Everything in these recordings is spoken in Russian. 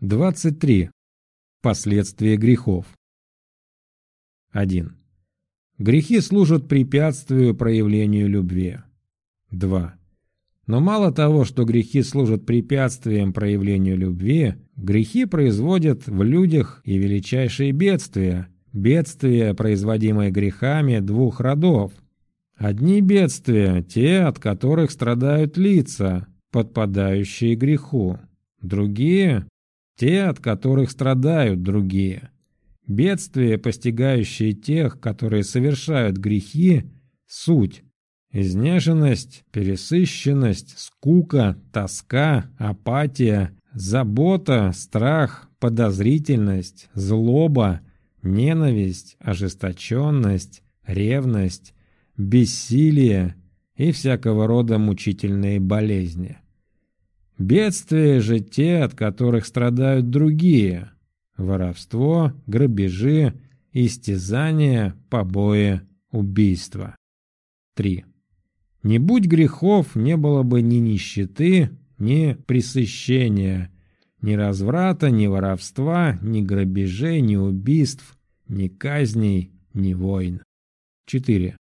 23. Последствия грехов. 1. Грехи служат препятствию проявлению любви. 2. Но мало того, что грехи служат препятствием проявлению любви, грехи производят в людях и величайшие бедствия, бедствия, производимые грехами двух родов. Одни бедствия – те, от которых страдают лица, подпадающие греху. Другие – те, от которых страдают другие. Бедствия, постигающие тех, которые совершают грехи – суть. Изнеженность, пересыщенность, скука, тоска, апатия, забота, страх, подозрительность, злоба, ненависть, ожесточенность, ревность, бессилие и всякого рода мучительные болезни. Бедствия же те, от которых страдают другие – воровство, грабежи, истязания, побои, убийства. 3. Не будь грехов, не было бы ни нищеты, ни пресыщения, ни разврата, ни воровства, ни грабежей, ни убийств, ни казней, ни войн. 4.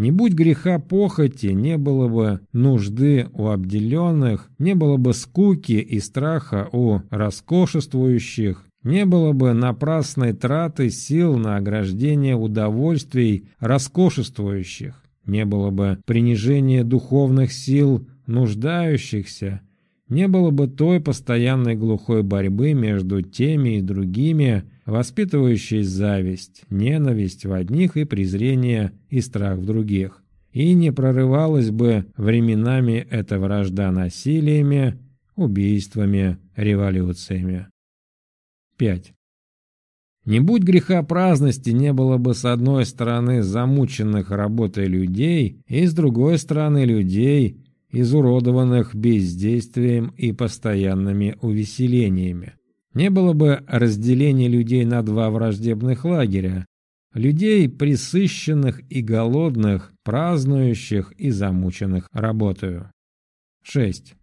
Не будь греха похоти, не было бы нужды у обделенных, не было бы скуки и страха у роскошествующих, не было бы напрасной траты сил на ограждение удовольствий роскошествующих, не было бы принижения духовных сил нуждающихся, не было бы той постоянной глухой борьбы между теми и другими, воспитывающей зависть, ненависть в одних и презрение и страх в других. И не прорывалась бы временами эта вражда насилиями, убийствами, революциями. 5. Не будь греха праздности, не было бы с одной стороны замученных работой людей, и с другой стороны людей, изуродованных бездействием и постоянными увеселениями. Не было бы разделения людей на два враждебных лагеря, людей присыщенных и голодных, празднующих и замученных работою. 6.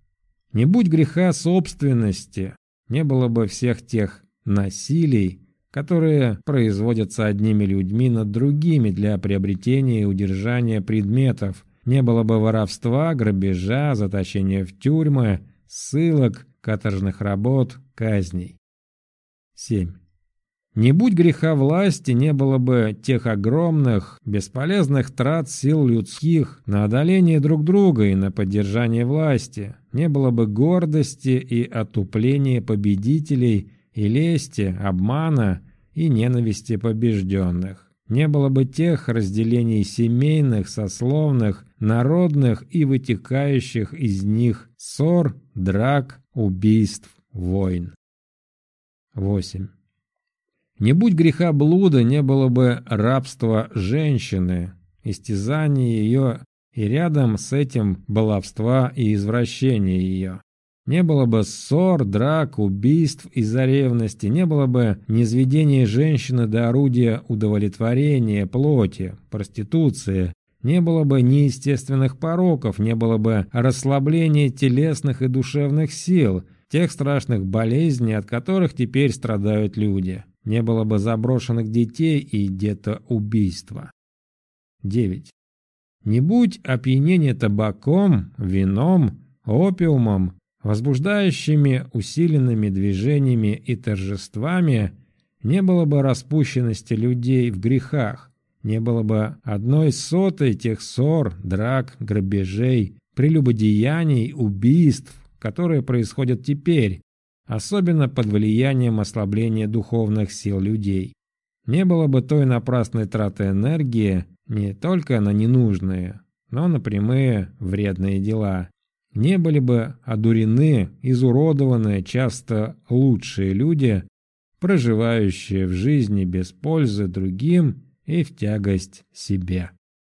Не будь греха собственности, не было бы всех тех насилий, которые производятся одними людьми над другими для приобретения и удержания предметов, не было бы воровства, грабежа, заточения в тюрьмы, ссылок, каторжных работ, казней. 7. Не будь греха власти, не было бы тех огромных, бесполезных трат сил людских на одоление друг друга и на поддержание власти, не было бы гордости и отупления победителей и лести, обмана и ненависти побежденных. Не было бы тех разделений семейных, сословных, народных и вытекающих из них ссор, драк, убийств, войн. 8. Не будь греха блуда, не было бы рабства женщины, истязания ее и рядом с этим баловства и извращения ее. Не было бы ссор, драк, убийств из-за ревности, не было бы низведения женщины до орудия удовлетворения плоти, проституции, не было бы неестественных пороков, не было бы расслабления телесных и душевных сил, тех страшных болезней, от которых теперь страдают люди. Не было бы заброшенных детей и где-то убийства. 9. Не будь опьянение табаком, вином, опиумом, возбуждающими усиленными движениями и торжествами, не было бы распущенности людей в грехах, не было бы одной сотой тех ссор, драк, грабежей, прелюбодеяний, убийств, которые происходят теперь, особенно под влиянием ослабления духовных сил людей. Не было бы той напрасной траты энергии не только на ненужные, но на прямые вредные дела, не были бы одурены, изуродованы часто лучшие люди, проживающие в жизни без пользы другим и в тягость себе.